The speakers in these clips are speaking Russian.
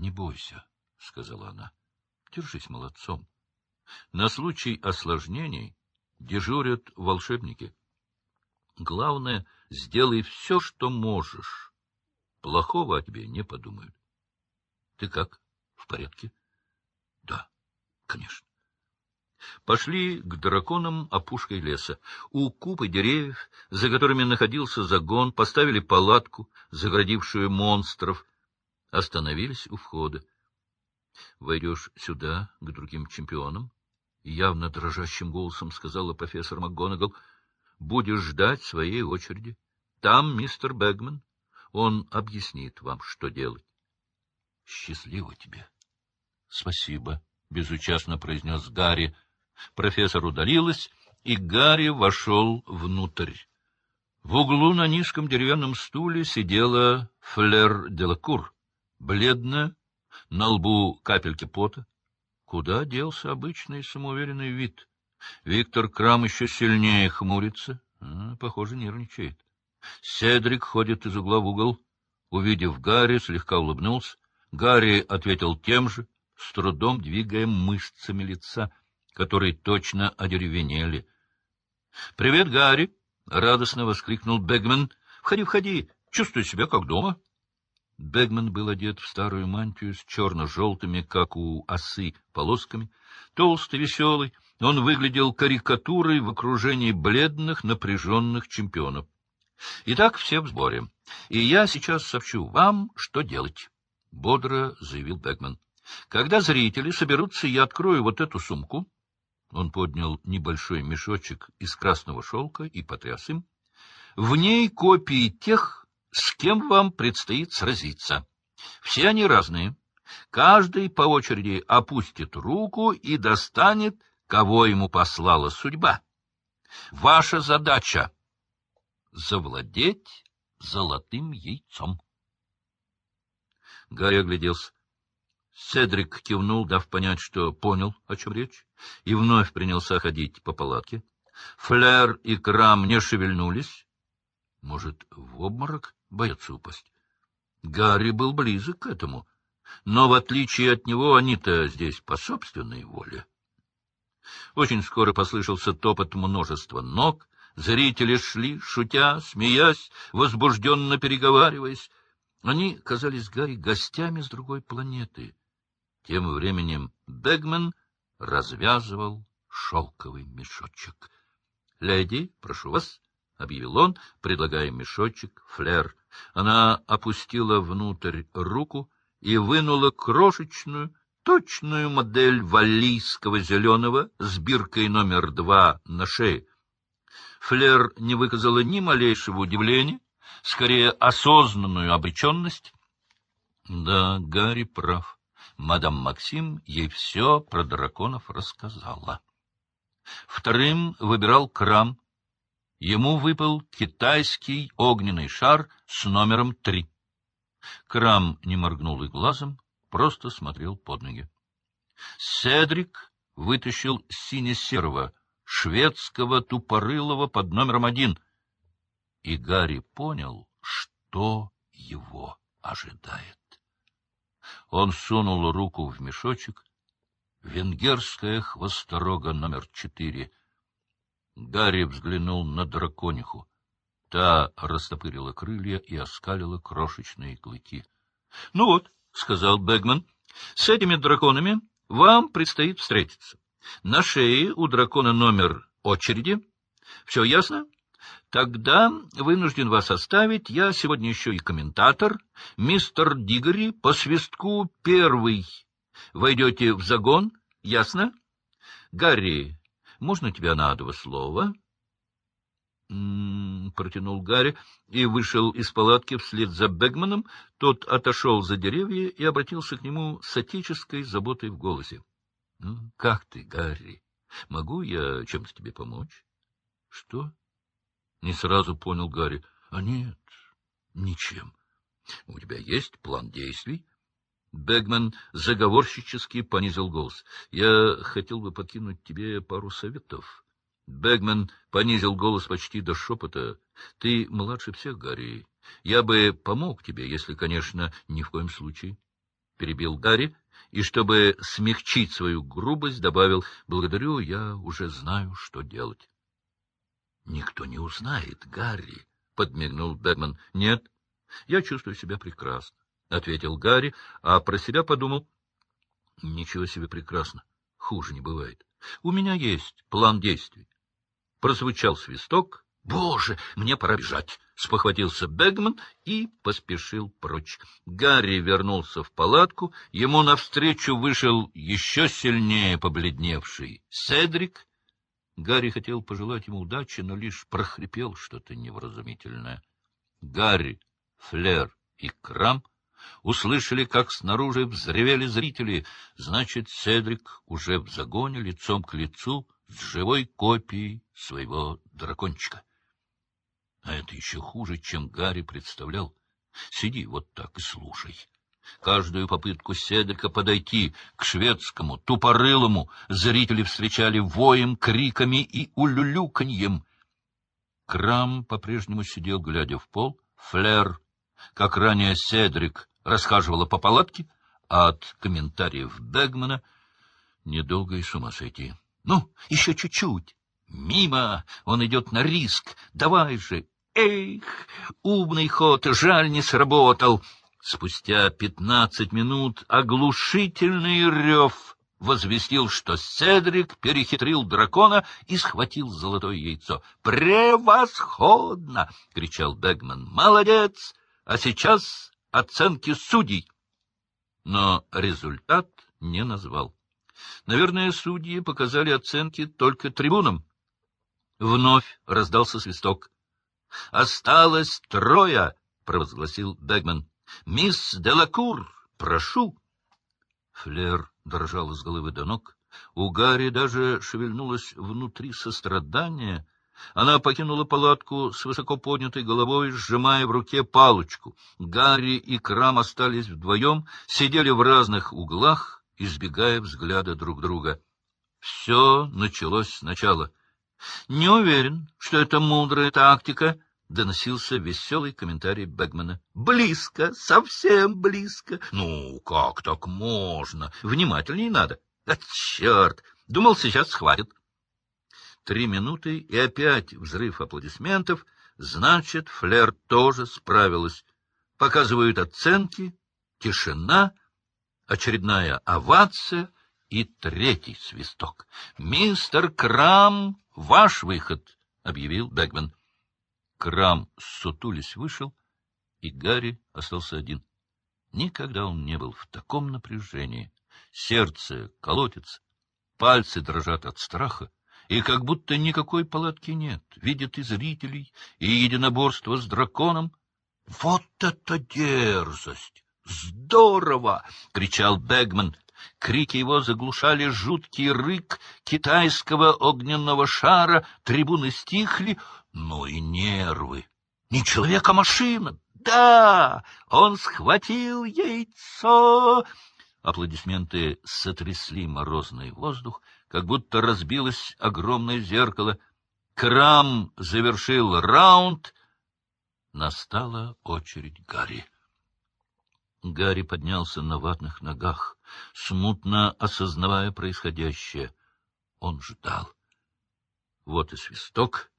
Не бойся, — сказала она. — Держись молодцом. На случай осложнений дежурят волшебники. Главное, сделай все, что можешь. Плохого о тебе не подумают. Ты как? В порядке? Да, конечно. Пошли к драконам опушкой леса. У купы деревьев, за которыми находился загон, поставили палатку, заградившую монстров. Остановились у входа. Войдешь сюда, к другим чемпионам, — явно дрожащим голосом сказала профессор МакГонагал, — будешь ждать своей очереди. Там мистер Бэгман. Он объяснит вам, что делать. — Счастливо тебе. — Спасибо, — безучастно произнес Гарри. Профессор удалилась, и Гарри вошел внутрь. В углу на низком деревянном стуле сидела Флер Делакур, бледная, на лбу капельки пота. Куда делся обычный самоуверенный вид? Виктор Крам еще сильнее хмурится. А, похоже, нервничает. Седрик ходит из угла в угол. Увидев Гарри, слегка улыбнулся. Гарри ответил тем же, с трудом двигая мышцами лица, которые точно одеревенели. — Привет, Гарри! — радостно воскликнул Бегман. — Входи, входи! Чувствую себя как дома. — Бегман был одет в старую мантию с черно-желтыми, как у осы, полосками. Толстый, веселый, он выглядел карикатурой в окружении бледных, напряженных чемпионов. Итак, все в сборе. И я сейчас сообщу вам, что делать, — бодро заявил Бегман. Когда зрители соберутся, я открою вот эту сумку. Он поднял небольшой мешочек из красного шелка и потряс им. В ней копии тех, с кем вам предстоит сразиться. Все они разные. Каждый по очереди опустит руку и достанет, кого ему послала судьба. Ваша задача — завладеть золотым яйцом. Гарри огляделся. Седрик кивнул, дав понять, что понял, о чем речь, и вновь принялся ходить по палатке. Флер и Крам не шевельнулись. Может, в обморок боятся упасть. Гарри был близок к этому, но, в отличие от него, они-то здесь по собственной воле. Очень скоро послышался топот множества ног, зрители шли, шутя, смеясь, возбужденно переговариваясь. Они казались Гарри гостями с другой планеты. Тем временем Бегман развязывал шелковый мешочек. — Леди, прошу вас, — объявил он, предлагая мешочек, флер. Она опустила внутрь руку и вынула крошечную, точную модель валлийского зеленого с биркой номер два на шее. Флер не выказала ни малейшего удивления, скорее осознанную обреченность. Да, Гарри прав. Мадам Максим ей все про драконов рассказала. Вторым выбирал Крам, Ему выпал китайский огненный шар с номером три. Крам не моргнул и глазом, просто смотрел под ноги. Седрик вытащил сине-серого, шведского тупорылого под номером один, и Гарри понял, что его ожидает. Он сунул руку в мешочек. Венгерская хвосторога номер четыре — Гарри взглянул на дракониху. Та растопырила крылья и оскалила крошечные клыки. — Ну вот, — сказал Бэгман, — с этими драконами вам предстоит встретиться. На шее у дракона номер очереди. Все ясно? Тогда вынужден вас оставить. Я сегодня еще и комментатор. Мистер Дигори по свистку первый. Войдете в загон, ясно? Гарри, можно тебя на два слова? «М-м-м», протянул Гарри и вышел из палатки вслед за Бегманом. Тот отошел за деревья и обратился к нему с отеческой заботой в голосе. «Ну, — Как ты, Гарри? Могу я чем-то тебе помочь? — Что? — не сразу понял Гарри. — А нет, ничем. — У тебя есть план действий? Бегман заговорщически понизил голос. — Я хотел бы покинуть тебе пару советов. Бегман понизил голос почти до шепота. — Ты младше всех, Гарри. Я бы помог тебе, если, конечно, ни в коем случае. перебил Гарри, и, чтобы смягчить свою грубость, добавил, «Благодарю, я уже знаю, что делать». «Никто не узнает, Гарри», — подмигнул Бэгман. «Нет, я чувствую себя прекрасно», — ответил Гарри, а про себя подумал, «Ничего себе прекрасно, хуже не бывает. У меня есть план действий». Прозвучал свисток, «Боже, мне пора бежать!» — спохватился Бегман и поспешил прочь. Гарри вернулся в палатку, ему навстречу вышел еще сильнее побледневший Седрик. Гарри хотел пожелать ему удачи, но лишь прохрипел что-то невразумительное. Гарри, Флер и Крам услышали, как снаружи взревели зрители. Значит, Седрик уже в загоне лицом к лицу с живой копией своего дракончика. А это еще хуже, чем Гарри представлял. Сиди вот так и слушай. Каждую попытку Седрика подойти к шведскому, тупорылому, зрители встречали воем, криками и улюлюканьем. Крам по-прежнему сидел, глядя в пол. Флер, как ранее Седрик, расхаживала по палатке, а от комментариев Бегмана недолго и с ума сойти. — Ну, еще чуть-чуть. Мимо! Он идет на риск. Давай же! Эх! Умный ход, жаль, не сработал. Спустя пятнадцать минут оглушительный рев возвестил, что Седрик перехитрил дракона и схватил золотое яйцо. «Превосходно!» — кричал Бегман. «Молодец! А сейчас оценки судей!» Но результат не назвал. Наверное, судьи показали оценки только трибунам. Вновь раздался свисток. — Осталось трое, — провозгласил Бегман. — Мисс Делакур, прошу. Флер дрожал с головы до ног. У Гарри даже шевельнулось внутри сострадание. Она покинула палатку с высоко поднятой головой, сжимая в руке палочку. Гарри и Крам остались вдвоем, сидели в разных углах, избегая взгляда друг друга. Все началось сначала — не уверен, что это мудрая тактика, — доносился веселый комментарий Бэгмана. — Близко, совсем близко. Ну, как так можно? Внимательней надо. А черт! Думал, сейчас схватит. Три минуты, и опять взрыв аплодисментов. Значит, Флер тоже справилась. Показывают оценки, тишина, очередная овация и третий свисток. «Мистер Крам Ваш выход, — объявил Бэгман. Крам, сутулись, вышел, и Гарри остался один. Никогда он не был в таком напряжении. Сердце колотится, пальцы дрожат от страха, и как будто никакой палатки нет. Видят и зрителей, и единоборство с драконом. — Вот это дерзость! Здорово! — кричал Бэгман. Крики его заглушали жуткий рык китайского огненного шара, трибуны стихли, ну и нервы. Не человек, а машина. Да, он схватил яйцо. Аплодисменты сотрясли морозный воздух, как будто разбилось огромное зеркало. Крам завершил раунд. Настала очередь Гарри. Гарри поднялся на ватных ногах, смутно осознавая происходящее. Он ждал. Вот и свисток.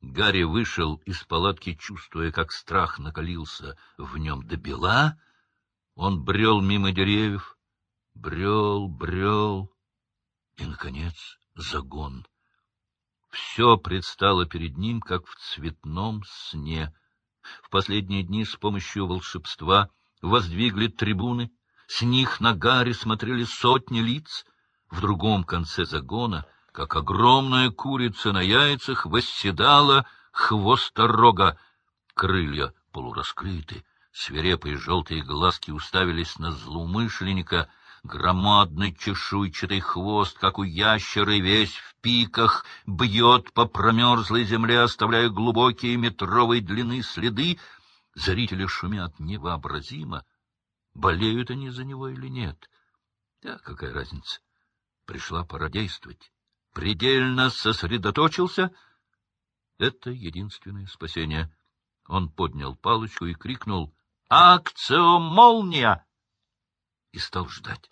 Гарри вышел из палатки, чувствуя, как страх накалился в нем до бела. Он брел мимо деревьев, брел, брел, и, наконец, загон. Все предстало перед ним, как в цветном сне. В последние дни с помощью волшебства — воздвигли трибуны, с них на Гарри смотрели сотни лиц. В другом конце загона, как огромная курица на яйцах, восседала хвосторога. Крылья полураскрыты, свирепые желтые глазки уставились на злоумышленника, громадный чешуйчатый хвост, как у ящера, весь в пиках, бьет по промерзлой земле, оставляя глубокие метровой длины следы, Зрители шумят невообразимо. Болеют они за него или нет? Да, какая разница? Пришла пора действовать. Предельно сосредоточился. Это единственное спасение. Он поднял палочку и крикнул «Акцио молния!» и стал ждать.